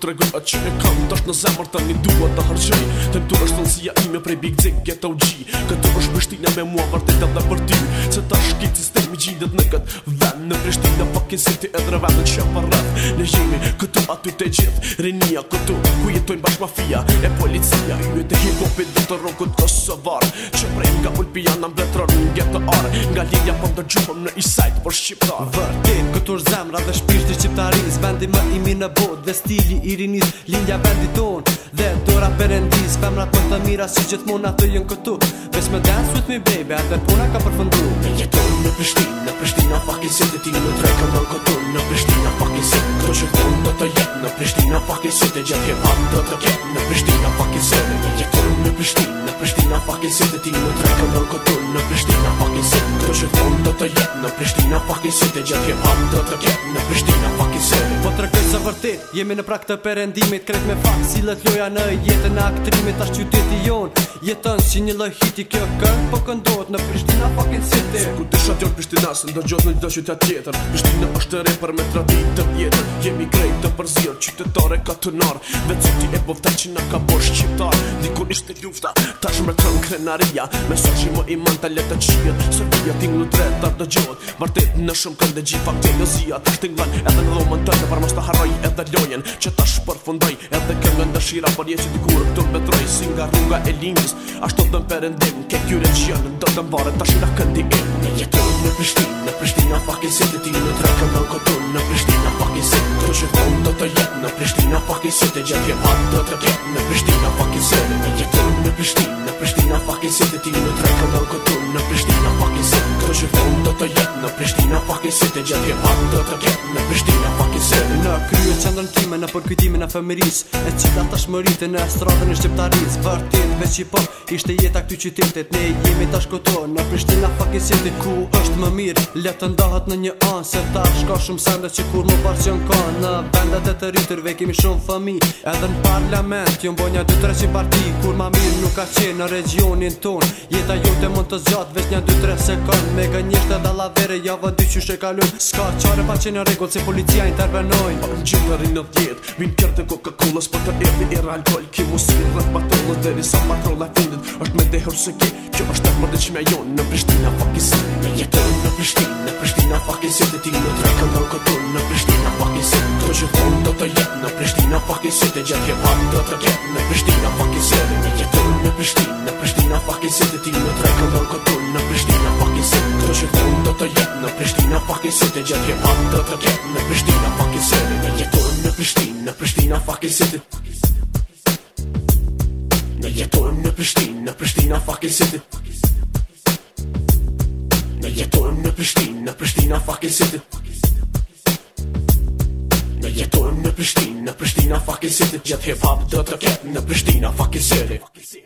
tregu a që e kam Dash në zemër të një dua të hërqej Të në tu është ime prej Big Zeg Get OG këtu është bështina me mua vërte të dhe për ty Se ta shkit sistemi stesh në këtë vend Në prishtina fucking city edhe dreve në që për rrët Në gjemi këtu aty të gjithë Rinia këtu ku jetojnë bashkë mafia e policia Një të hip hopit dhe të rokët kosovar Që prej nga ulpiana në në get të arë Nga lidja për po të gjupëm në isajt për shqiptar Vërtim, këtu është zemra dhe shpirti qiptaris Vendi më imi në bot dhe stili i rinis Lindja vendi ton dhe dora perendis Femra për të mira si gjithmon të jën këtu Ves me dance with me baby atë puna ka përfëndu Me jeton në Prishtin, në Prishtin a fucking si Dhe ti në trejka në këtu në Prishtin a fucking si Këto që të në të jetë në Prishtin a fucking si Dhe gjithje pan të të këtë në Prishtin a fucking si Me jeton në Prishtin, në Prishtin a fucking si Dhe ti në trejka në këtu në Prishtin a fucking si Këto që të në të jetë në Prishtin a fucking si të të ketë në Jemi në prak të perendimit Kret me fak si lët loja në jetën Aktrimit ashtë qyteti jon Jetën si një lëhiti kjo kënd Po këndot në Prishtina po kënë si të Sku të shatë jonë Prishtina Së gjotë në një dëshjotja tjetër Prishtina është të repër me tradit të vjetër Jemi krejt të përzirë Qytetare ka të narë Dhe cuti e bovta që nga ka bosh qitarë Diku ishte lufta Ta shmër të në krenaria Me so që mo të letë të qirë Së vija të ardo gjotë në shumë këndë dhe gjifak të ilozia Ta shtë ngë dhe dhe dhe dhe dhe lojen që ta shpërfundoj edhe kem dëshira për jetë që t'i kurë këtë mbetroj si nga rruga e linjës ashtë të dëmë përëndim ke kjure që janë në dëmë vare ta shira këndi e në jetur në prishtin në prishtin a pak si të ti në të rakë në këtë në në prishtin a pak si të që të të të jetë në prishtin a pak i si të gjithë jem hatë të të jetë në prishtin a pak si në jetur në prishtin në prishtin a pak si të ti në të rakë në këtë në prishtin a pak si të që të të jetë në prishtin a pak si të gjithë jem hatë të të jetë në prishtin Europë Kryo qëndrën time në përkytimin e femiris E cita ta shmërite në estradën e shqiptaric Vërtin veç i po ishte jeta këty qytetit Ne jemi të shkoto në Prishtina fakin city Ku është më mirë letë ndahat në një anë Se ta shka shumë sende që kur më parë që në kanë Në bendet e të rritërve kemi shumë fëmi Edhe në parlament jom boj një 2-300 parti Kur ma mirë nuk ka qenë në regionin ton Jeta ju të mund të zgjatë veç një 2-3 sekund Me gënjështë e dalavere javë dy që shë qare pa qenë regull si policia intervenojnë Pa në gjithë në rinë dhjetë Vinë të Coca-Cola Së pa të erdi e rë alkohol Ki mu së vinë Dhe risa është me dhe hërë ki Kjo është të mërdi që me jonë Në Prishtina Pakisë Në jetërë në Prishtinë Në Prishtina Pakisë Në ti në trekë në në Prishtina Në Prishtina Pakisë Këto që thonë do të jetë Në Prishtina Pakisë Dhe gjatë Në Prishtina Pakisë Në Prishtina Pakisë Në Në Prishtina Pakisë Në Prishtina Pakisë Në Në Prishtina Në Prishtina Pakisë Në Prishtina Pakisë Në Në Prishtina Në Prishtina Në Prishtina Pakisë Në Prishtina Pakisë Në Prishtina Pakisë Në Prishtina Në Prishtina Pakisë Në Prishtina Pakisë Në Prishtina Pakisë Në Prishtina No fucking shit No jet to me bestehen na fucking shit No jet to me bestehen na fucking shit No jet to me bestehen na fucking shit Yeah hip hop dot dot can't me bestehen fucking shit